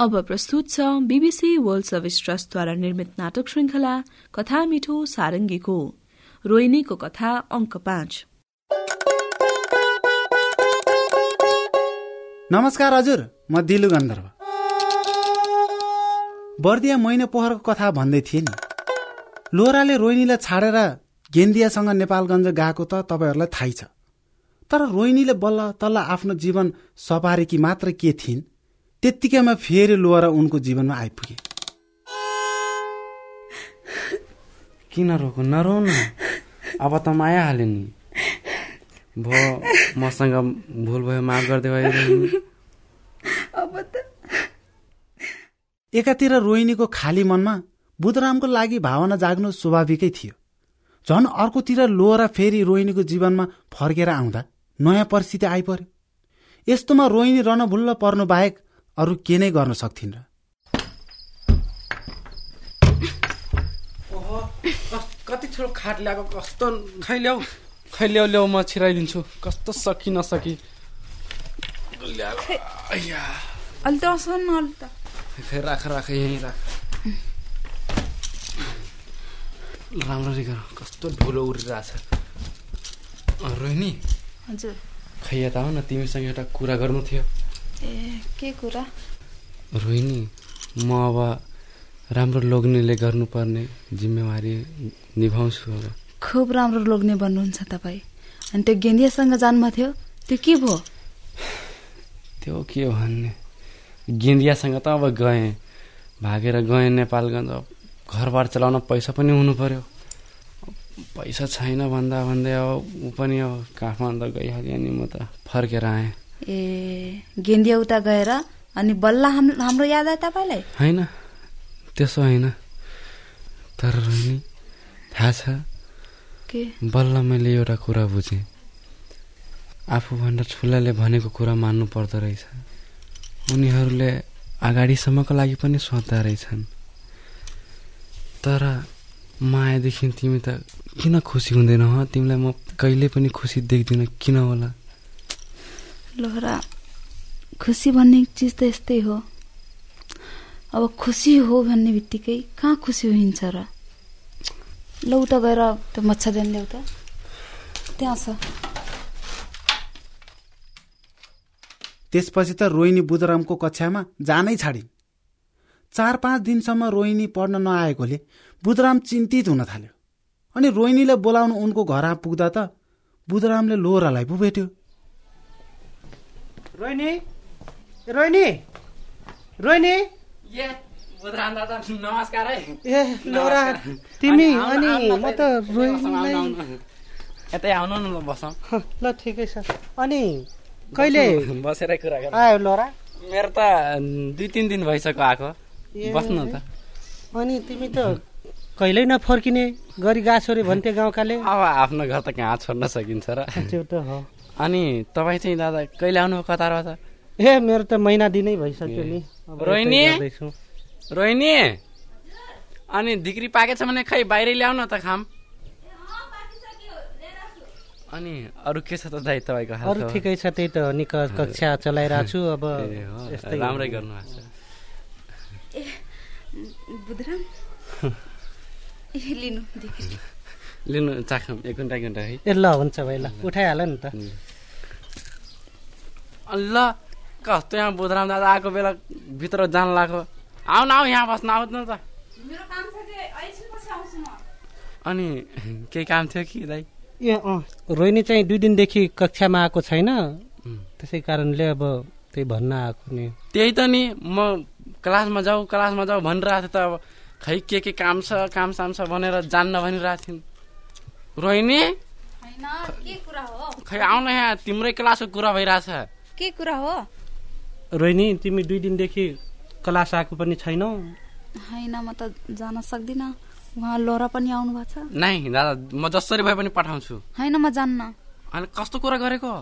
अब प्रस्तुत छ बीबीसी वर्ल्ड सर्भिस ट्रस्टद्वारा निर्मित नाटक श्रृंखला कथा मिठो सारङ्गीको। रोहिणीको कथा अङ्क पाँच। नमस्कार हजुर म दिलु गन्धर्व। बर्दिया महिना पोखरको कथा भन्दै थिएँ नि लोहराले रोहिणीलाई छाडेर गेन्दियासँग नेपालगञ्ज गएको त तपाईँहरूलाई थाहै छ। तर रोहिणीले बल्ल तल्ल आफ्नो जीवन सपारेकी मात्र के थिइन्? त्यत्तिकैमा फेरि लोहरा उनको जीवनमा आइपुगे। किन रोको? नरो न अब त म आइहालेँ नि। भयो मसँग भुल भयो माफ गरिदियो अब त। एकातिर रोहिणीको खाली मनमा बुधरामको लागि भावना जाग्नु स्वाभाविकै थियो। झन् अर्कोतिर लोहरा फेरि रोहिणीको जीवनमा फर्केर आउँदा नयाँ परिस्थिति आइपर्यो यस्तोमा रोहिणी रणभुल्ल पर्नु बाहेक अरू के नै गर्न सक्थिन् र? कति छोरो खाट ल्याएको कस्तो खै ल्याऊ खै ल्याउ ल्याउ म छिराइदिन्छु। कस्तो सकि नसकी। राख राख यहीँ राख। राम्ररी गर कस्तो धुलो उडिरहेछ। अँ, रोहिणी। हजुर। खै यता आऊ न तिमीसँग एउटा कुरा गर्नु थियो। ए के कुरा? रोहिणी म अब राम्रो लोग्नेले गर्नुपर्ने जिम्मेवारी निभाउँछु अब। खुब राम्रो लोग्ने भन्नुहुन्छ तपाईँ। अनि त्यो गेन्दियासँग जानुभएको थियो त्यो के भयो? त्यो के भन्ने? गेन्दियासँग त अब गएँ। भागेर गएँ नेपालगञ्ज। घरबार चलाउन पैसा पनि हुनु पर्यो पैसा छैन भन्दा भन्दै अब ऊ पनि अब काठमाडौँ गइहाल्यो नि म त। फर्केर आएँ। ए गेन्दिया उता गएर अनि बल्ल हाम- हाम्रो याद आयो तपाईँलाई? होइन त्यसो होइन। तर रोहिणी थाहा छ के? बल्ल मैले एउटा कुरा बुझेँ। आफूभन्दा ठुलाले भनेको कुरा मान्नु पर्दो रहेछ। उनीहरूले अगाडिसम्मको लागि पनि सोच्दा रहेछन्। तर मायादेखि तिमी त किन खुसी हुँदैन ह? तिमीलाई म कहिले पनि खुसी देख्दिनँ। किन होला? लोहरा खुसी भन्ने चिज त यस्तै हो अब खुसी हो भन्ने बित्तिकै कहाँ खुसी होइन्छ र लौ त गएर त्यो मच्छरदानी ल्याउ त त्यहाँ छ त्यसपछि त रोहिणी बुधरामको कक्षामा जानै छाडिन् चार पाँच दिनसम्म रोहिणी पढ्न नआएकोले बुधराम चिन्तित हुन थाल्यो। अनि रोहिणीलाई बोलाउनु उनको घर पुग्दा त बुधरामले लोहरालाई पो भेट्यो। रोहिणी? रोहिणी? रोहिणी? नमस्कार है। ए लोरा तिमी अनि म त रोहिणीलाई यतै आउनु न बसौँ। ल ठिकै छ। अनि कहिले बसेरै कुरा गर। आयो लोरा? मेरो त दुई तिन दिन भइसक्यो आएको। बस्नु त। अनि तिमी त कहिल्यै नफर्किने गरी गएको रे भन्थे गाउँकाले। अब आफ्नो घर त कहाँ छोड्न सकिन्छ र। त्यो त हो। अनि तपाईँ चाहिँ दादा कहिले आउनु कतारमा त? ए मेरो त महिना दिनै भइसक्यो नि। रोहिणी? गर्दैछु। रोहिणी? अनि दिक्री पाकेछ भने खै बाहिरै ल्याउन त खाम? अनि अरू के छ त दाइ तपाईँको हाल अरू? ठिकै छ त्यही त निक कक्षा चलाइरहेको छु अब ए हो, यस्तै राम्रै छ। ए लिनु लिनु चाखौँ। एक घन्टा एक घन्टा है। ए ल हुन्छ भाइ ल। उठाइहाल नि त। ल कस्तो यहाँ बुधराम दादा आएको बेला भित्र जान लाग्यो। आऊ न आऊ यहाँ बस्न आउनु त अनि केही काम थियो कि दाइ? ए अँ रोहिणी चाहिँ दुई दिनदेखि कक्षामा आएको छैन। त्यसै कारणले अब त्यही भन्न आएको नि। त्यही त नि म क्लासमा जाऊ क्लासमा जाऊ भनिरहेको थिएँ त अब खै के के काम छ काम साम छ भनेर जान्न भनिरहेको थिइन् रोहिणी? होइन के कुरा हो? खै आउन यहाँ तिम्रै क्लासको कुरा भइरहेछ। के कुरा हो? रोहिणी तिमी दुई दिनदेखि क्लास आएको पनि छैनौ। होइन म त जान सक्दिनँ। उहाँ लोरा पनि आउनु भएको छ। नाइ दादा म जसरी भए पनि पठाउँछु। होइन म जान्न। अनि कस्तो कुरा गरेको?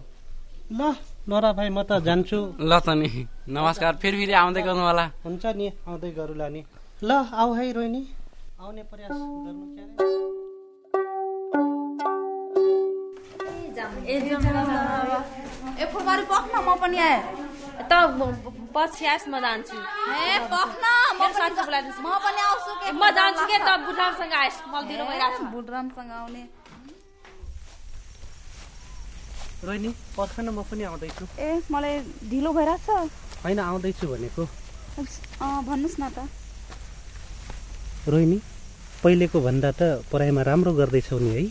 ल नरा भाइ म त जान्छु। ल त नि नमस्कार फेरि फेरि आउँदै गर्नु होला हुन्छ नि आउँदै गरौँला नि। ल आऊ है रोहिणी। आउने प्रयास गर्नु ए फुलबारी पक्न म पनि आएँ। त पछि आएस म जान्छु। ए पख्न म पनि साथी जा- बोलाइदिनुहोस्। म पनि आउँछु के? म जान्छु के त बुढासँग आएस मलाई दिनु भइरहेको छु। बुढरामसँग आउने। रोहिणी पर्ख न म पनि आउँदैछु। ए मलाई ढिलो भइरहेछ होइन आउँदैछु भनेको। अँ, भन्नुहोस् न त। रोहिणी पहिलेको भन्दा त पढाइमा राम्रो गर्दैछौ नि है।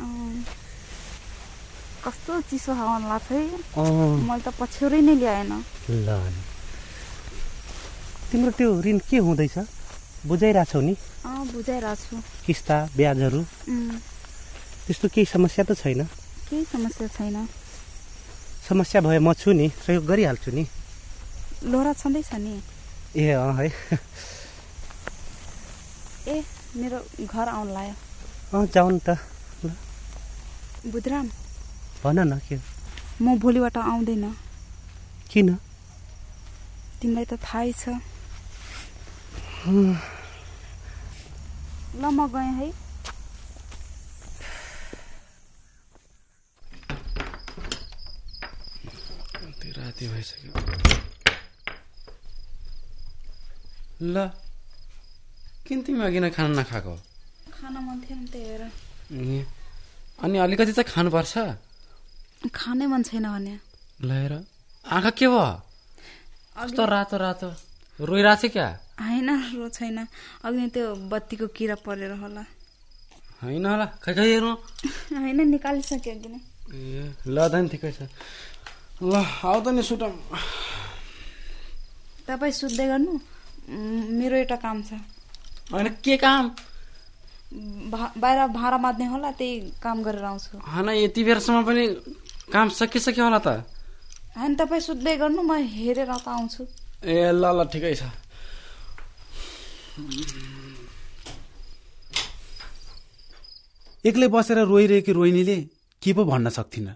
अँ, कस्तो चिसो हावा लाग्छ है। मैले त पछ्यौरै नै ल्याएन। ल तिम्रो त्यो ऋण के हुँदैछ? बुझाइरहेछौ नि। अँ बुझाइरहेको छु किस्ता ब्याजहरू। त्यस्तो केही समस्या त छैन। केही समस्या छैन। समस्या भए म छु नि सहयोग गरिहाल्छु नि। लोहरा छँदैछ नि। ए अँ है। ए मेरो घर आउन लाग्यो अँ जाउँ त। बुधराम। भन न के? म भोलिबाट आउँदैन। किन? तिमीलाई त थाहै छ। ल म गएँ है। राति भइसक्यो। ल किन तिमी अघि नै खाना नखाएको? खाना मन थिएन त्यही भएर ए, अनि अलिकति त खानुपर्छ। खानै मन छैन भने। लिएर आँखा के भयो? कस्तो रातो रातो। रोइरहेको छ क्या? होइन रो छैन। अघि त्यो बत्तीको किरा परेर होला। होइन होला खै खै हेर्नु। होइन निकालिसक्यो अघि नै। ए ल त नि ठिकै छ। ल आउ त नि सुटम। तपाईँ सुत्दै गर्नु। मेरो एउटा काम छ। होइन के काम? बाहिर भाँडा माझ्ने होला त्यही काम गरेर आउँछु। होइन यति बेरसम्म पनि काम सकिसक्यो होला त। होइन तपाईँ सुत्दै गर्नु म हेरेर त आउँछु। ए ल ल ठिकै छ। एक्लै बसेर रोइरहेकी रोहिणीले के पो भन्न सक्थिन?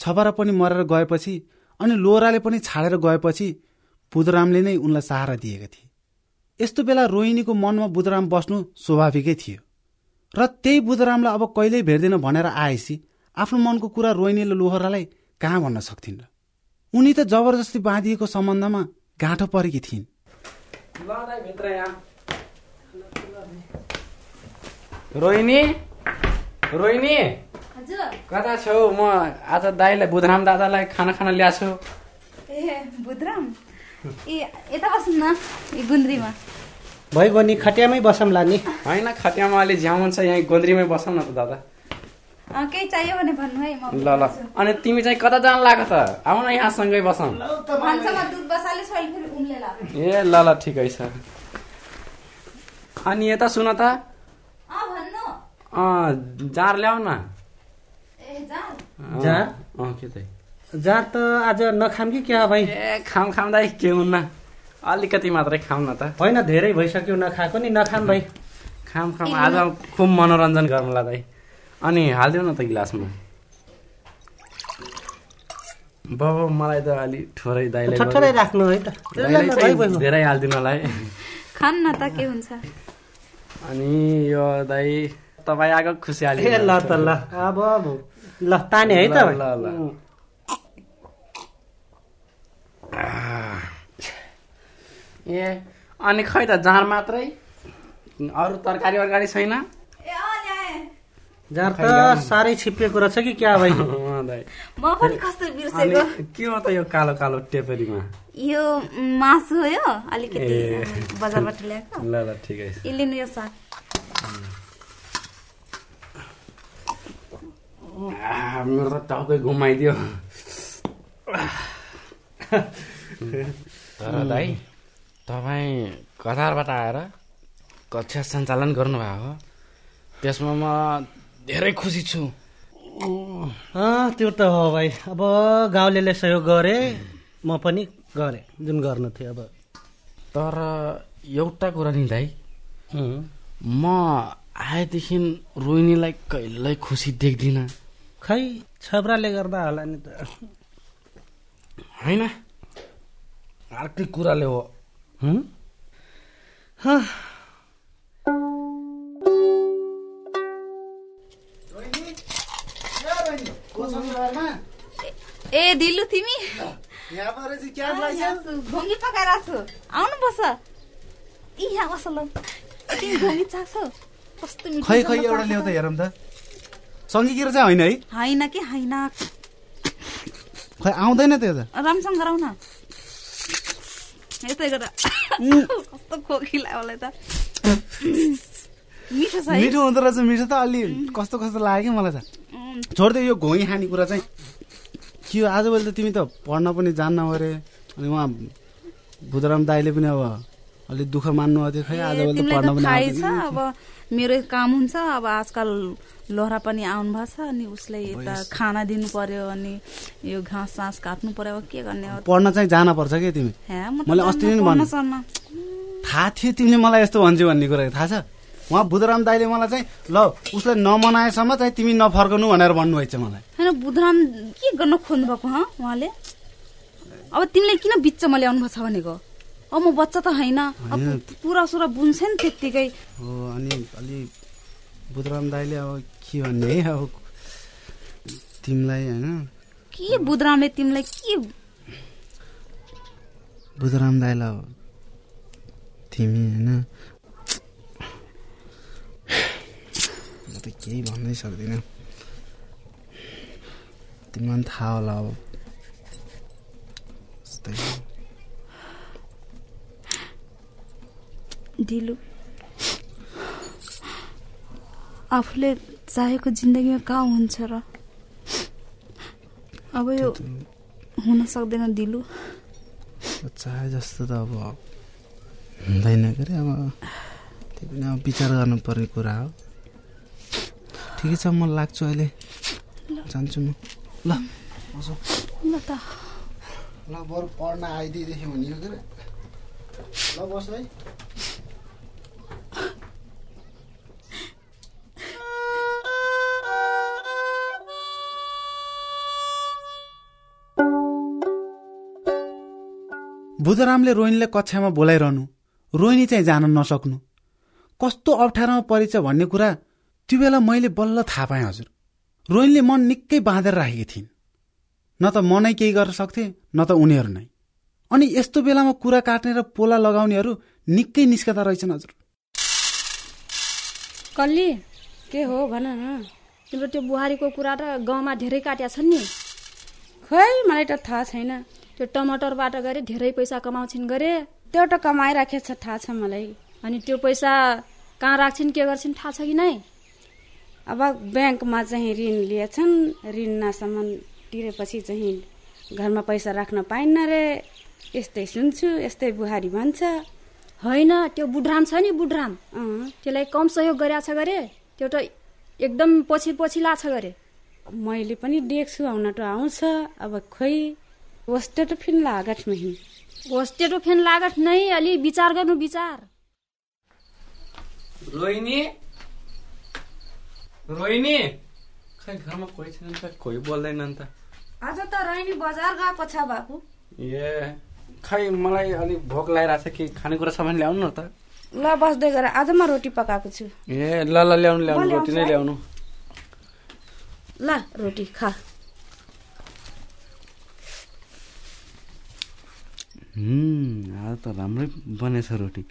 छपरा पनि मरेर गएपछि अनि लोराले पनि छाडेर गएपछि बुधरामले नै उनलाई सहारा दिएका थिए। यस्तो बेला रोहिणीको मनमा बुधराम बस्नु स्वाभाविकै थियो। र त्यही बुधरामलाई अब कहिल्यै भेट्दैन भनेर आएपछि आफ्नो मनको कुरा रोहिणीले लोहरालाई कहाँ भन्न सक्थिन् र? उनी त जबरजस्ती बाँधिएको सम्बन्धमा गाँठो परेकी थिइन्। रोहिणी रोहिणी। कता छौ? म आज दाईलाई बुधराम दादालाई खाना खाना ल्याएको छु। ए बुधराम? ए यता बस्नु न ए गुन्द्रीमा। भइगयो नि खटियामै बसौँला नि। होइन खटियामा अलि झ्याउ छ यहाँ गोन्द्रीमै बसौँ न त दादा। केही चाहियो भने भन्नु है ल ल। अनि तिमी चाहिँ कता जान लाग्यो त आऊ न यहाँ सँगै बसौँ। ए ल ल ठिकै छ। अनि यता सुन त। जार ल्याऊ न। जार? अँ के त? जार त आज नखाम कि क्या भाइ? ए खाम खाम दाइ के हुन्न अलिकति मात्रै खाऊ न त। होइन धेरै भइसक्यो नखाएको नि। नखाम भाइ। खाम खाम आज खुब मनोरञ्जन गरौँला दाइ। अनि हालिदेऊ न त गिलासमा। बाबा मलाई त अलि ठोरै दाइले ठट्ठरै राख्नु है त। दाइलाई धेरै हालिदिनु होला है। खान न त के हुन्छ? अनि यो दाइ तपाईँ आएको खुसियाली ए ल त ल। अब ल ताने है त। ल, ल, ए अनि खै त जाँड मात्रै? अरू तरकारी अर्कारी छैन? जार त साह्रै छिपिएको रहेछ कि क्या भाइ? म पनि कस्तो अनि बिर्सेको के हो त यो कालो कालो टेपरीमा? यो मासु हो यो अलिकति। बजारबाट ल्याएको। ल ल ठिकै छ यो लिनु यो साग। आ, मेरो त टाउकै घुमाइदियो। तर दाइ तपाईँ कतारबाट आएर कक्षा सञ्चालन गर्नुभएको हो त्यसमा म धेरै खुसी छु। त्यो त हो भाइ। अब गाउँलेले सहयोग गरे म पनि गरेँ जुन गर्नु थियो अब। तर एउटा कुरा नि दाइ म आएदेखि रोहिणीलाई कहिल्यै खुसी देख्दिनँ। खै छब्राले गर्दा होला नि त। होइन? अर्कै कुराले हो। ए दिलु तिमी? क्या घोङ्गी पकाइरहेको छु। आउनु बस। इ यहाँ बस ल। तिमी घोङ्गी चाख्छौ कस्तो मिठो खै खै एउटा। ल्याउ त हेरौँ त। सङ्गीकिरो चाहिँ होइन है? होइन कि? होइन। खै आउँदैन त्यो त। राम्रोसँग गराउ न यतै गर कस्तो खोकिला मलाई त। मिठो छ मिठो हुँदो रहेछ मिठो त अलि कस्तो कस्तो लाग्यो कि मलाई त। उम्, छोडिदियो यो घोइ खाने कुरा चाहिँ। के हो आजभोलि त तिमी त पढ्न पनि जान्न अरे। अनि उहाँ बुधराम दाईले पनि अब अलिक दुःख मान्नु खै आजभोलि त पढ्न पनि अब मेरो काम हुन्छ। अब आजकल लोहरा पनि आउनु भएको छ अनि उसलाई यता खाना दिनु पर्यो अनि यो घाँस सास काट्नु पर्यो अब के गर्ने पढ्न चाहिँ जान पर्छ कि तिमी? मैले अस्ति नै। थाहा थियो तिमीले मलाई यस्तो भन्छु भन्ने कुरा। थाहा छ? उहाँ बुधराम दाईले मलाई चाहिँ ल उसलाई नमनाएसम्म चाहिँ तिमी नफर्कनु भनेर भन्नुभएको छ मलाई। होइन बुधराम के गर्न खोज्नु भएको हँ उहाँले? अब तिमीले किन बिचमा ल्याउनु भएको छ भनेको? अब म बच्चा त होइन। पुरा सुरा बुन्छ नि त्यत्तिकै। हो अनि अलि बुधराम दाईले अब के भन्ने है अब तिमीलाई होइन? के बुधरामले तिमीलाई के बुधराम दाईलाई अब तिमी होइन? त केही भन्नै सक्दिनँ तिमीलाई पनि थाहा होला अब। दिलु आफूले चाहेको जिन्दगीमा कहाँ हुन्छ र? अब यो हुन सक्दैन दिलु चाहे जस्तो त अब हुँदैन के अरे अब। त्यो पनि अब विचार गर्नुपर्ने कुरा हो। ठिकै छ म लाग्छु अहिले। जान्छु म। ल ल त। ल बरु पढ्न आइदिएदेखि भनियो के अरे ल बस है। बुधरामले रोहिणीलाई कक्षामा बोलाइरहनु। रोहिणी चाहिँ जान नसक्नु। कस्तो अप्ठ्यारोमा परेछ भन्ने कुरा त्यो बेला मैले बल्ल थाहा पाएँ हजुर। रोहिणीले मन निकै बाँधेर राखेकी थिइन्। न त म नै केही गर्न सक्थे न त उनीहरू नै। अनि यस्तो बेलामा कुरा काट्ने र पोला लगाउनेहरू निकै निस्कँदा रहेछन् हजुर। कल्ली के हो भन न? तिम्रो त्यो बुहारीको कुरा त गाउँमा धेरै काट्या छन् नि। खै मलाई त थाहा छैन। त्यो टमाटरबाट गरे धेरै पैसा कमाउँछिन् गरे। त्यो त कमाइराखेछ थाहा छ मलाई। अनि त्यो पैसा कहाँ राख्छिन् के गर्छिन् थाहा छ कि नै? अब ब्याङ्कमा चाहिँ ऋण लिएछन्। ऋण नसम्म तिरेपछि चाहिँ घरमा पैसा राख्न पाइन्न रे। यस्तै सुन्छु यस्तै बुहारी भन्छ। होइन त्यो बुढराम छ नि बुढराम अँ। त्यसलाई कम सहयोग गरेछ गरे। त्यो त एकदम पछि पछि लाछ गरे। मैले पनि देख्छु आउन त आउँछ। अब खोइ वस्तु त फिन लागत नहीं होस्टेटो फेन लागत नै अलि विचार गर्नु विचार। रोहिणी रोहिणी खै घरमा कोही छैन त? कोही बोल्दैन नि त। आज त रैनी बजार गएको छ बाबु। ए खै मलाई अलिक भोक लागिरहेको छ कि खानेकुरा भने ल्याउनु न त? ल बस्दै गर। आज म रोटी पकाएको छु। ए ल ल ल्याउनु ल्याउनु। रोटी नै। ल्याउनु। ल रोटी खा। आज त राम्रै बनेछ रोटी।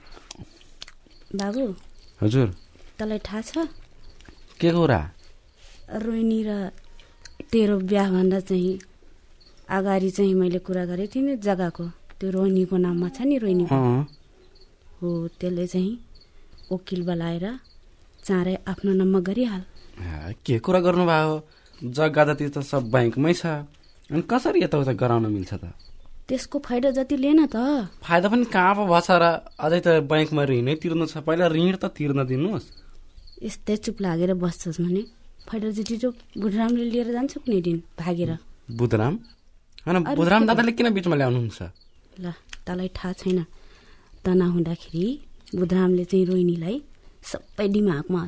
बाबु हजुर। तँलाई थाहा छ? के कुरा? रोहिणी र तेरो बिहाभन्दा चाहिँ अगाडि चाहिँ मैले कुरा गरेको थिएँ नि जग्गाको। त्यो रोहिणीको नाममा छ नि रोहिणी। हो त्यसले चाहिँ वकिल बोलाएर चाँडै आफ्नो नाममा गरिहाल। के कुरा गर्नुभयो? जग्गा त त्यो त सब ब्याङ्कमै छ। अनि कसरी यताउता गराउन मिल्छ त? त्यसको फाइदा जति लिएन त। फाइदा पनि कहाँ पो भएछ र? अझै त ब्याङ्कमा ऋणै तिर्नु छ। पहिला ऋण त तिर्न दिनुहोस्। यस्तै चुप लागेर बस्छस् भने फाइदा जति जो बुढरामले लिएर जान्छ कुनै दिन भागेर। बुधराम? होइन बुधराम दादाले किन बिचमा ल्याउनुहुन्छ? ल तँलाई थाहा छैन। तना हुँदाखेरि बुधरामले चाहिँ रोहिणीलाई सबै दिमागमा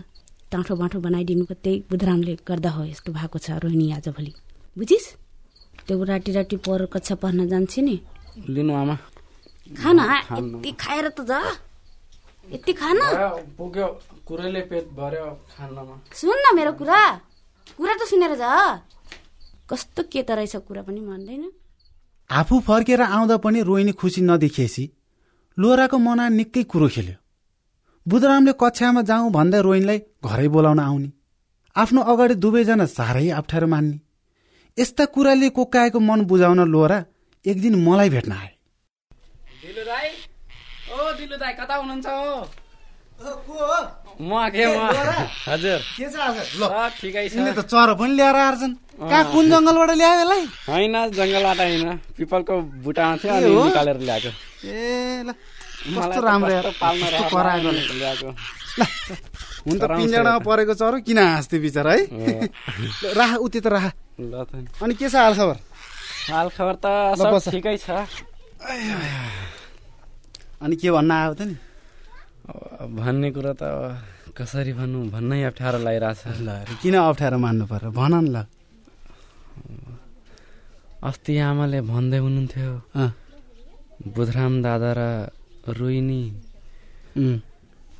टाँठो बाँठो बनाइदिनुको त्यही बुधरामले गर्दा हो यस्तो भएको छ रोहिणी आजभोलि बुझिस्? त्यो राति राति पर कक्षा पढ्न जान्छ नि। लिनु आमा। खान। यति खाएर त जा। यति खान? पुग्यो कुरैले पेट भर्यो खानमा। सुन न मेरो कुरा। कुरा त सुनेर जा। कस्तो के त रहेछ कुरा पनि मान्दैन। आफू फर्केर आउँदा पनि रोहिणी खुसी नदेखिएपछि लोहराको मना निकै कुरो खेल्यो। बुधरामले कक्षामा जाउँ भन्दै रोहिणीलाई घरै बोलाउन आउने। आफ्नो अगाडि दुवैजना साह्रै अप्ठ्यारो मान्ने। यस्ता कुराले कोकाएको मन बुझाउन लोहरा एक दिन मलाई भेट्न आए। ओ दिलु दाई कता हुनुहुन्छ हो? म के म? हजुर। के छ ल। ठिकै छ। त चरो पनि ल्याएर आएछन् कहाँ कुन जङ्गलबाट ल्यायो यसलाई? होइन जङ्गलबाट होइन। पिपलको बुटामा थियो अनि? निकालेर ल्याएको। ए ल। कस्तो राम्रो लाग्यो ल्याएको। हुन त पिँजडामा। परेको चरो किन हाँस्थे बिचरा है? राख उति त राख। अनि के छ हाल खबर हाल खबर त। ठिकै छ। अनि के भन्न आयो त नि? भन्ने कुरो त कसरी भन्नु? भन्नै अप्ठ्यारो लागिरहेछ। ल किन अप्ठ्यारो मान्नु पर्यो? भन न ल। अस्ति आमाले भन्दै हुनुहुन्थ्यो बुधराम दादा र रोहिणी उम्,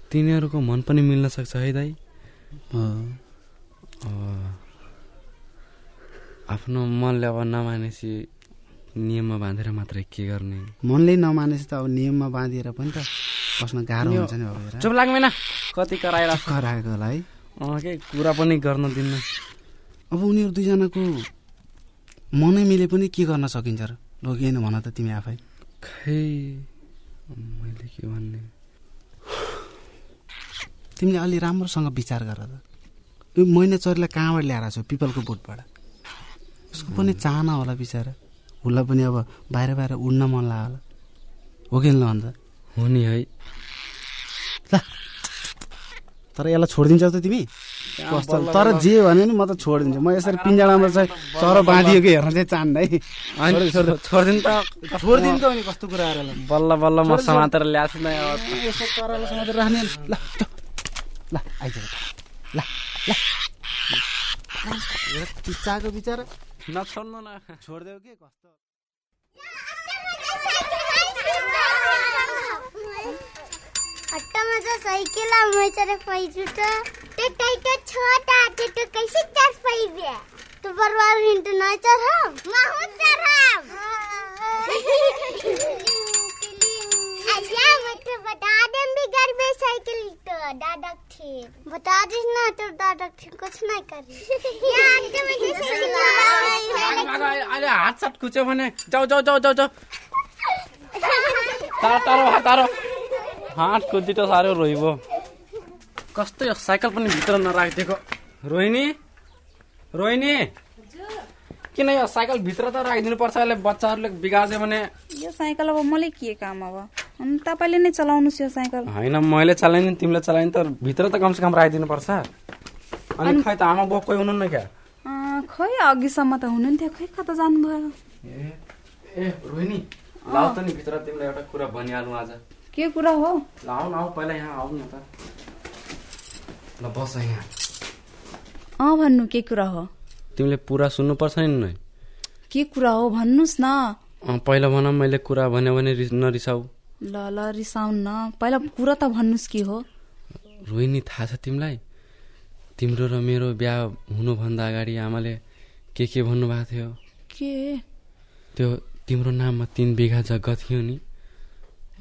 तिनीहरूको मन पनि मिल्न सक्छ है दाई। आफ्नो मनले अब नमानेपछि नियममा बाँधेर मात्रै के गर्ने? मनले नमानेपछि त अब नियममा बाँधिएर पनि त बस्न गाह्रो हुन्छ नि। चुप लाग्दैन कति कराइरहेको कराएको होला है। के कुरा पनि गर्न दिन्न। अब उनीहरू दुईजनाको मनै मिले पनि के गर्न सकिन्छ र? लोकिएन भन त तिमी आफै। खै मैले के भन्ने? तिमीले अलि राम्रोसँग विचार गर त। यो मैना चरीलाई कहाँबाट ल्याएर छौ पिपलको बोटबाट? उसको पनि चाहना होला बिचरा। उसलाई पनि अब बाहिर बाहिर उड्न मन लाग्यो होला हो कि ल अन्त हो नि है। तर यसलाई छोडिदिन्छौ त तिमी? कस्तो? तर जे भने नि म त छोडिदिन्छु। म यसरी पिन्जडामा चाहिँ चरो बाँधिएको हेर्न चाहिँ चाहन्न है। अनि छोडिदिनु त छोडिदिनु त। अनि कस्तो बल्ल बल्ल म समातेर ल्याएको छु नि अब यसो करालो समातेर राख्ने ल जाऊ। ल आइज। ल ल। चिच्चाको बिचरा। नछोड्नु न छोडिदेऊ के कस्तो हट्टामा चाहिँ साइकल मैचरे पाइछु त त्यो टाइटो छोटा त्यो तो कैसे चार पाइबे तो बरबार हिंट ना चढ़ाम माहू चढ़ाम अच्छा मुझे बता दे भी घर में साइकिल तो दादा थे बता दिस ना तो दादा थे कुछ नहीं कर यार तो मुझे साइकिल अहिले हात खुच्यो भने जाऊ जाऊ जाऊ जाऊ जाऊ। तारो तारो हात तारो। हात कुदी त साह्रो रोइबो। कस्तो यो साइकल पनि भित्र नराखिदिएको। रोहिणी रोहिणी। किन यो साइकल भित्र त राखिदिनु पर्छ अहिले बच्चाहरूले बिगार्यो भने? यो साइकल अब मलाई के काम अब? तपाईँले नै चलाउनुहोस् यो साइकल। होइन मैले चलाइदिनु तिमीले चलाइदिनु त भित्र त कमसेकम राखिदिनु पर्छ। अनि खै त आमा बाउ कोही हुनुहुन्न क्या? खै अघिसम्म त हुनुहुन्थ्यो। खै कता जानुभयो? ए ए रोहिणी लाउ त नि भित्र तिमीलाई एउटा कुरा भनिहालौँ आज। के कुरा हो? लाउ लाउ पहिला यहाँ आऊ न त। ल बस यहाँ। अँ भन्नु के कुरा हो? तिमीले पुरा सुन्नुपर्छ नि नै के कुरा हो? भन्नुहोस् न। अँ, पहिला भन मैले कुरा भने रिस- नरिसाऊ। ल ल रिसाउन्। न पहिला कुरा त भन्नुहोस् के हो? रोहिणी थाहा छ तिमीलाई? तिम्रो र मेरो बिहा हुनुभन्दा अगाडि आमाले के के भन्नुभएको थियो? के? त्यो तिम्रो नाममा तिन बिघा जग्गा थियो नि।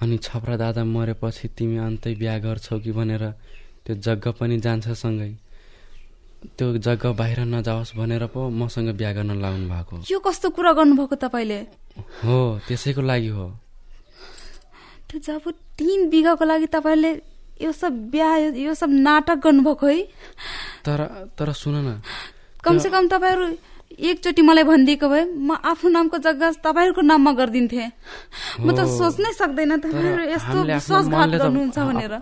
अनि छपरा दादा मरेपछि तिमी अन्तै बिहा गर्छौ कि भनेर त्यो जग्गा पनि जान्छ सँगै। त्यो जग्गा बाहिर नजाओस् भनेर पो मसँग बिहा गर्न लाउनु भएको। यो कस्तो कुरा गर्नुभएको तपाईँले? हो त्यसैको लागि हो। त्यो जब तिन बिघाको लागि तपाईँले यो सब बिहा यो सब नाटक गर्नुभएको है? तर तर सुन न। कमसे कम तपाईँहरू एकचोटि मलाई भनिदिएको भए म आफ्नो नामको जग्गा तपाईँहरूको नाममा गरिदिन्थे। म त। सोच्नै सक्दैन तपाईँहरू यस्तो विश्वासघात गर्नुहुन्छ भनेर।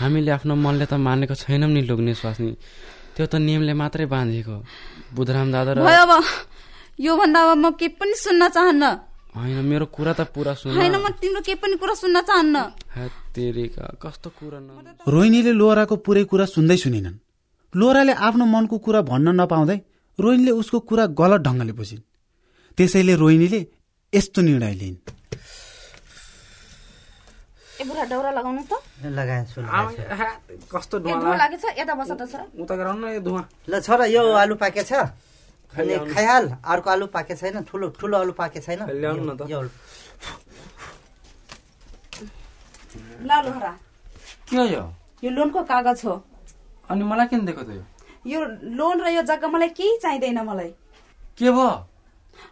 हामीले आफ्नो मनले त मानेको छैनौँ नि लोग्ने स्वास्नी। त्यो त नियमले मात्रै बाँधेको। बुधराम दादा र भयो अब। योभन्दा अब म केही पनि सुन्न चाहन्न। होइन मेरो कुरा त पुरा सुन होइन म तिम्रो केही पनि कुरा सुन्न चाहन्न। कस्तो कुरा न। रोहिणीले लोहराको पुरै कुरा सुन्दै सुनिनन्। लोहराले आफ्नो मनको कुरा भन्न नपाउँदै रोहिणीले उसको कुरा गलत ढङ्गले बुझिन्। त्यसैले रोहिणीले यस्तो निर्णय लिइन्। कस्तो धुवा धुवा लागेछ यता बस त छ। उता गराउनु न यो धुवा। ल छोरा यो आलु पाके छ। अनि खाइहाल। अर्को आलु पाके छैन ठुलो ठुलो आलु पाके छैन। के हो यो? लोनको कागज हो। अनि मलाई किन दिएको त यो यो लोन र यो जग्गा मलाई केही चाहिँदैन मलाई। के भयो?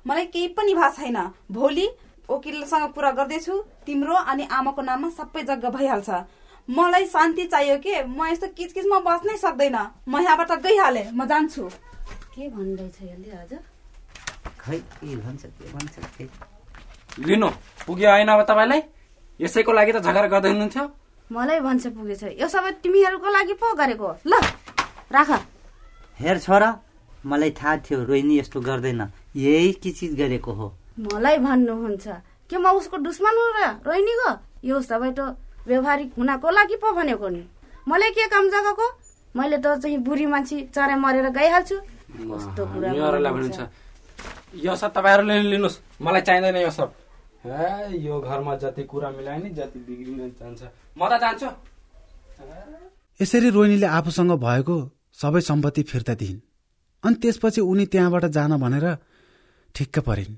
मलाई केही पनि भएको छैन। भोलि वकिलसँग कुरा गर्दैछु। तिम्रो अनि आमाको नाममा सबै जग्गा भइहाल्छ। मलाई शान्ति चाहियो के? म यस्तो किचकिचमा बस्नै सक्दैन। म यहाँबाट गइहालेँ। म जान्छु। के भन्दैछ यसले हजुर खै के भन्छ के भन्छ के? लिनु। पुग्यो होइन अब तपाईँलाई? यसैको लागि त झगडा गर्दै हुनुहुन्थ्यो। मलाई भन्छ पुगेछ। यो सबै तिमीहरूको लागि पो गरेको। ल राख। हेर छोरा मलाई थाहा थियो रोहिणी यस्तो गर्दैन। यही के चिज गरेको हो? मलाई भन्नुहुन्छ। के म उसको दुश्मन हो र रोहिणीको? यो सबै त व्यवहारिक हुनको लागि पो भनेको नि। मलाई के काम जग्गाको मैले त चाहिँ बुढी मान्छे चरे मरेर गइहाल्छु। भन्नुहुन्छ यो सब तपाईँहरूले लिनुहोस्। मलाई चाहिँदैन यो सब। ए यो घरमा जति कुरा मिलायो नि जति बिग्रिन जान्छ। म त जान्छु। यसरी रोहिणीले आफूसँग भएको सबै सम्पत्ति फिर्ता दिइन्। अनि त्यसपछि उनी त्यहाँबाट जान भनेर ठिक्क परिन्।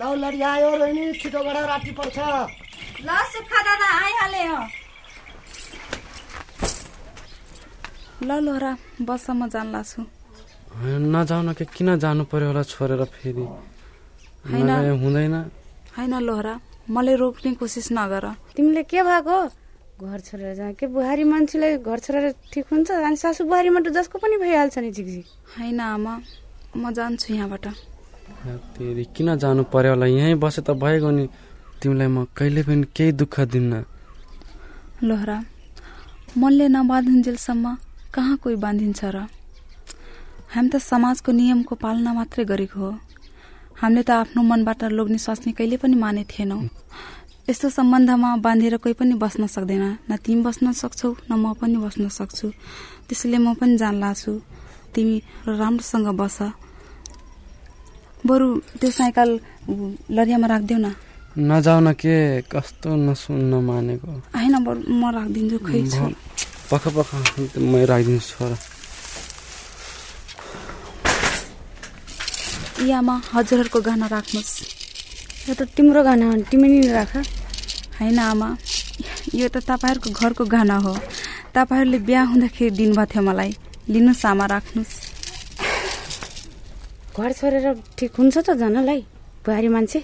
लौ लडियायो रोहिणी छिटो गर राति पर्छ। ल सुक्खा दादा आइहाले हो। ल लोहरा बस म जान्ला छु। नजाउन के किन जानु पर्यो होला छोडेर फेरि? हुँदैन। होइन लोहरा मलाई रोक्ने कोसिस नगर। तिमीले के भएको? घर छोडेर जा के बुहारी मान्छेलाई घर छोडेर ठिक हुन्छ? अनि सासू बुहारीमा त जसको पनि भइहाल्छ नि झिकझिक। होइन आमा म जान्छु यहाँबाट। फेरि किन जानु पर्यो होला? यहीँ बसे त भइगयो नि तिमीलाई म कहिले पनि केही दुःख दिन्न। लोहरा मनले नबाँधिन्जेलसम्म कहाँ कोही बाँधिन्छ र? हामी त समाजको नियमको पालना मात्रै गरेको हो। हामीले त आफ्नो मनबाट लोग्ने स्वास्नी कहिले पनि माने थिएनौँ। यस्तो सम्बन्धमा बाँधेर कोही पनि बस्न सक्दैन। न तिमी बस्न सक्छौ न म पनि बस्न सक्छु। त्यसैले म पनि जानला छु। तिमी राम्रोसँग बस। बरु त्यो साइकल लरियामा राखिदेऊ न। नजाउ न के कस्तो नसुन्न मानेको। होइन बरु म राखिदिन्छु खै छु। पख पख म राखिदिन्छु छोरा। यामा हजुरहरूको गाना राख्नुहोस्। यो त तिम्रो गाना हो नि तिमी नि राख। होइन आमा यो त तपाईँहरूको घरको गाना हो। तपाईँहरूले बिहा हुँदाखेरि दिनुभएको थियो मलाई। लिनुहोस् आमा राख्नुहोस्। घर छोडेर ठिक हुन्छ त जानलाई बुहारी मान्छे।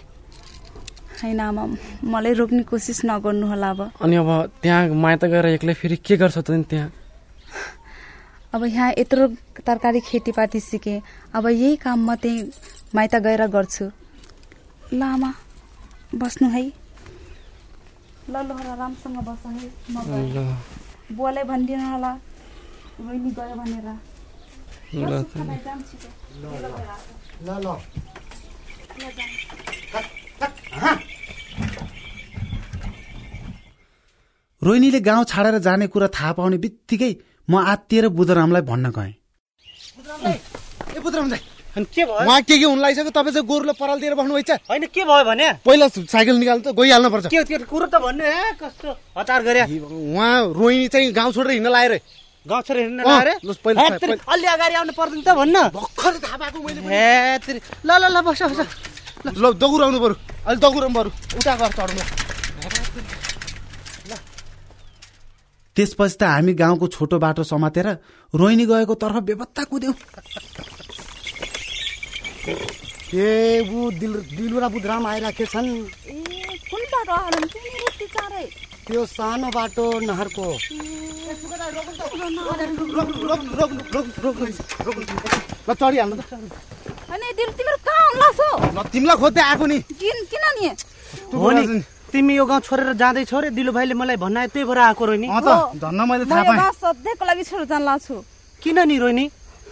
होइन आमा मलाई रोक्ने कोसिस नगर्नु होला अब। अनि अब त्यहाँ माइत गएर एक्लै फेरि के गर्छ त नि त्यहाँ? अब यहाँ यत्रो तरकारी खेतीपाती सिकेँ। अब यही काम म त्यही माइत गएर गर्छु। ल आमा बस्नु है। ल लोहरा राम्रोसँग बस है। म। ल। बुवालाई भनिदिनु होला रोहिणी गयो भनेर। ल ल रोहिणीले गाउँ छाडेर जाने कुरा थाहा पाउने बित्तिकै म आत्तिएर बुद्धरामलाई भन्न गएँ। ए पुत्रम दाइ अनि के भयो? उहाँ के के हुन लागिसक्यो तपाईँ चाहिँ गोरुलाई पराल दिएर बस्नुभएछ होइन के भयो भने? पहिला साइकल निकाल्नु त गइहाल्नु पर्छ। के त्यो कुरो त भन्नु ए कस्तो हतार गरे। उहाँ रोहिणी चाहिँ गाउँ छोडेर हिँड्न लाएर गाउँ छोडेर हिँड्न अलि अगाडि आउनु पर्दैन त भन्न। भर्खरै थाहा पाएको मैले हे तेरि, ल ल ल बस बस ल दगुराउनु बरु। अलिक दगुराउनु बरु। उता घर चढौँ त्यसपछि त हामी गाउँको छोटो बाटो समातेर रोहिणी गएको तर्फ बेपत्ता कुद्यौँ। ए ऊ दिल दिलुरा बुधराम आइराखेछन् त्यो सानो बाटो नहरको। ल चढिहाल्नु त। तिमीलाई खोज्दै आएको नि। किन किन नि? हो नि तिमी यो गाउँ छोडेर जाँदैछौ रे? दिलु भाइले मलाई भन्नायो त्यही भएर आएको त धन्न मैले थाहा पाएँ। सधैँको लागि छोडेर जान्ला छु किन नि रोहिणी?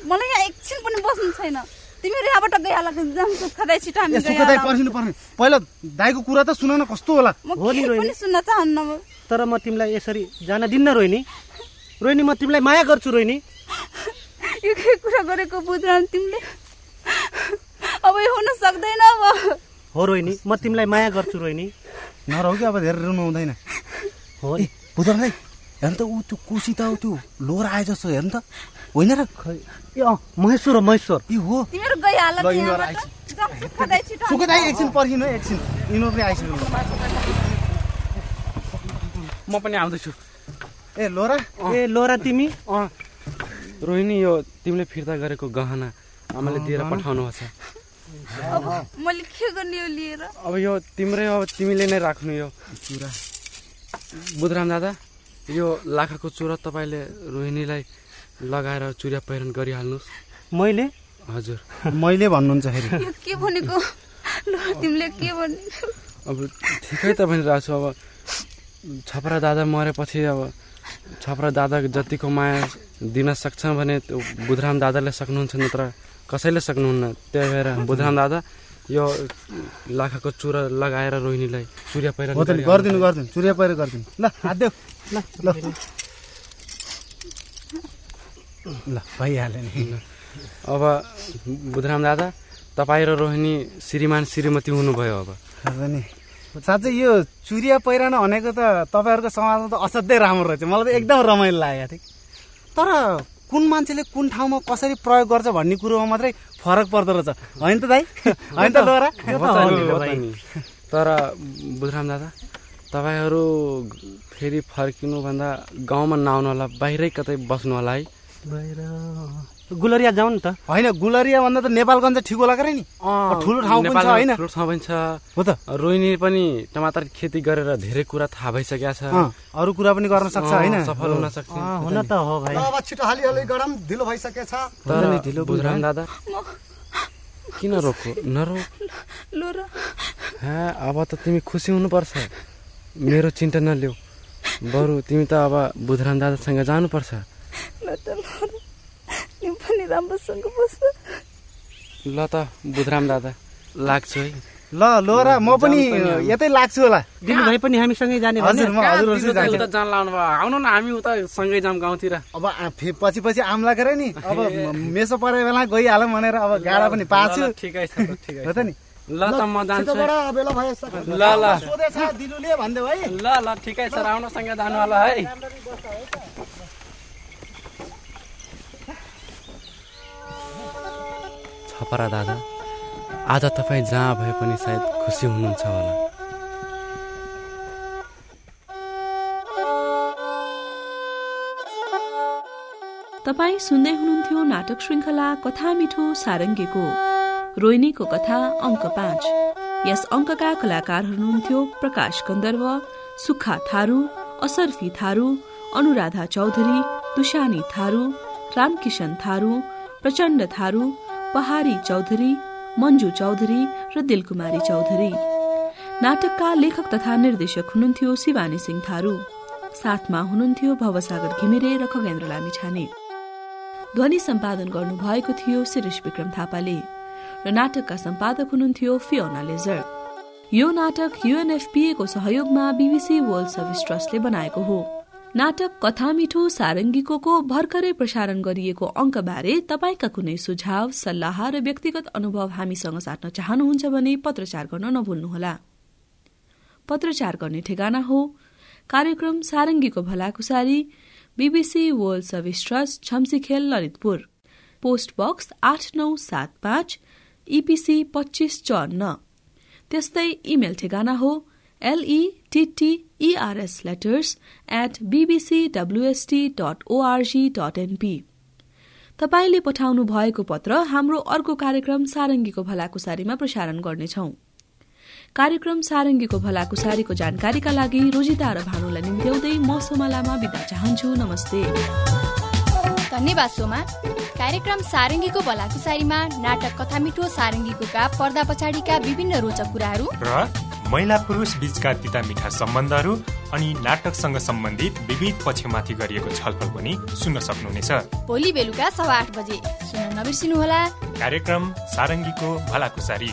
मलाई यहाँ एकछिन पनि बस्नु छैन। तिमीहरू यहाँबाट गइहाल सुक्खादाई छिटो हामी गइहाल। पर्खिनु पर्ने। पहिला दाईको कुरा त सुन न कस्तो होला? हो नि। पनि सुन्न चाहन्न म। तर म तिमीलाई यसरी जान दिन्न रोहिणी। रोहिणी म तिमीलाई माया गर्छु रोहिणी। यो के कुरा गरेको बुझ्राम तिमीले? अब यो हुन सक्दैन अब। हो रोहिणी म तिमीलाई माया गर्छु रोहिणी। नरहौ कि अब धेरै रुनु हुँदैन। हो ए बुझ्नु दाई हेर्नु त ऊ त्यो कुसी त ऊ त्यो लोर आए जस्तो हेर्नु त। होइन र? खै ए अँ महेश्वर हो महेश्वर ए हो। एकछिन पर्खिनु है एकछिन। यिनीहरू पनि आइसक्नु म पनि आउँदैछु। ए लोरा। ए लोरा तिमी? अँ। रोहिणी यो तिमीले फिर्ता गरेको गहना आमाले दिएर पठाउनु छ। मैले के गर्ने यो लिएर? अब यो तिम्रै अब तिमीले नै राख्नु यो। चुरा। बुधराम दादा यो लाखाको चुरा तपाईँले रोहिणीलाई लगाएर चुरिया पहिरन गरिहाल्नुहोस्। मैले? हजुर। मैले भन्नुहुन्छ फेरि। यो के भनेको? ल तिमीले के भनेको अब ठिकै त भनिरहेको छु अब छपरा दादा मरेपछि अब छपरा दादा जतिको माया दिन सक्छ भने त्यो बुधराम दादाले सक्नुहुन्छ नत्र। कसैले सक्नुहुन्न? त्यही भएर बुधराम दादा यो लाखाको चुरा लगाएर रोहिणीलाई चुरिया गरिहाल्नुहोस्। गरिदिनु गरिदिनु चुरिया पहिरो गरिदिनु। ल हात देऊ। ल ल। ल भइहाल्यो नि। अब बुधराम दादा तपाईँ र रोहिणी श्रीमान श्रीमती हुनुभयो अब। नि। साँच्चै यो चुरिया पहिरन भनेको त तपाईँहरूको समाजमा त असाध्यै राम्रो रहेछ। मलाई त एकदम रमाइलो लागेको थियो। तर कुन मान्छेले कुन ठाउँमा कसरी प्रयोग गर्छ भन्ने कुरोमा मात्रै फरक पर्दो रहेछ। होइन त दाइ होइन त लोरा। तर बुधराम दादा तपाईँहरू फेरि फर्किनुभन्दा गाउँमा नआउनु होला बाहिरै कतै बस्नु होला है। बाहिर गुलरिया जाउँ नि त। होइन गुलरिया भन्दा त नेपालगञ्ज ठिक होला करे नि। ठुलो ठाउँ पनि छ होइन। ठुलो ठाउँ पनि छ। हो त। रोहिणी पनि टमाटर खेती गरेर धेरै कुरा थाहा भइसकेको छ। अँ, अरू कुरा पनि गर्न सक्छ होइन। सफल हुन सक्छ। हुन त हो भाइ। अब छिटो हालिहाली गरम ढिलो भइसकेछ तर नि, ढिलो भयो। दादा किन रोक्यो नरोक लो र। हा अब त तिमी खुसी हुनुपर्छ। मेरो चिन्ता नलिऊ। बरु तिमी त अब बुधराम दादासँग जानुपर्छ। तिमी पनि राम्रोसँग बस्छ। ल त बुधराम दादा लाग्छु है। ल लोरा म पनि यतै लाग्छु होला। दिनु भाइ पनि हामीसँगै जाने भने हजुर म उता जान लाउनु भयो? आउनु न हामी उता सँगै जाऊँ गाउँतिर। अब पछि पछि आम लागेर नि अब मेसो परे बेला गइहालौँ भनेर अब गाडा पनि पाछु। ठिकै छ त, ठिकै हो त नि? ल त म जान्छु ल ल। सोधेछ ल ल ठिकै छ राम्रोसँग जानु होला है। छपरा दादा आज तपाईँ जहाँ भए पनि सायद खुसी हुनुहुन्छ होला। तपाईँ सुन्दै हुनुहुन्थ्यो नाटक श्रृङ्खला कथा मिठो सारङ्गीको रोहिणीको कथा अङ्क पाँच। यस अङ्कका कलाकार हुनुहुन्थ्यो प्रकाश गन्धर्व सुखा थारू असर्फी थारू अनुराधा चौधरी तुषानी थारू रामकिशन थारू प्रचण्ड थारू पहाडी चौधरी मन्जु चौधरी र दिलकुमारी चौधरी। नाटकका लेखक तथा निर्देशक हुनुहुन्थ्यो शिवानी सिंह थारू। साथमा हुनुहुन्थ्यो भवसागर घिमिरे र खगेन्द्र लामिछाने। ध्वनि सम्पादन गर्नुभएको थियो शिरीष विक्रम थापाले र नाटकका सम्पादक हुनुहुन्थ्यो फियोना लेजर। यो नाटक युएनएफपीए को सहयोगमा बीबीसी वर्ल्ड सर्भिस ट्रस्टले बनाएको हो। नाटक कथा मिठो सारङ्गीको भर्खरै प्रसारण गरिएको अङ्कबारे तपाईँका कुनै सुझाव सल्लाह र व्यक्तिगत अनुभव हामीसँग साट्न चाहनुहुन्छ भने पत्रचार गर्न नभुल्नुहोला। पत्रचार गर्ने ठेगाना हो। कार्यक्रम सारङ्गीको भलाकुसारी BBC world service trust छम्सीखेल Lalitpur. Post box आठ नौ सात पाँच इपिसी पच्चिस चौन्न त्यस्तै इमेल ठेगाना हो। एलईटीटीईआरएस letters at BBC डब्ल्युएसटी dot ORG dot NP तपाईँले पठाउनु भएको पत्र हाम्रो अर्को कार्यक्रम सारङ्गीको भलाकुसारीमा प्रसारण गर्नेछौं। कार्यक्रम सारङ्गीको भलाकुसारीको जानकारीका लागि रोजिता र भानुलाई निम्त्याउँदै म सोमा लामा बिदा चाहन्छु। नमस्ते। धन्यवाद सोमा। कार्यक्रम सारङ्गीको भलाकुसारीमा नाटक कथा मिठो सारङ्गीकोका पर्दा पछाडिका विभिन्न रोचक कुराहरू महिला पुरुष बीचका तिता मिठा सम्बन्धहरू अनि नाटकसँग सम्बन्धित विविध पक्षमाथि गरिएको छलफल पनि सुन्न सक्नुहुनेछ। भोलि बेलुका सवा आठ बजे। सुन्न नबिर्सिनुहोला। कार्यक्रम सारङ्गीको भलाकुसारी।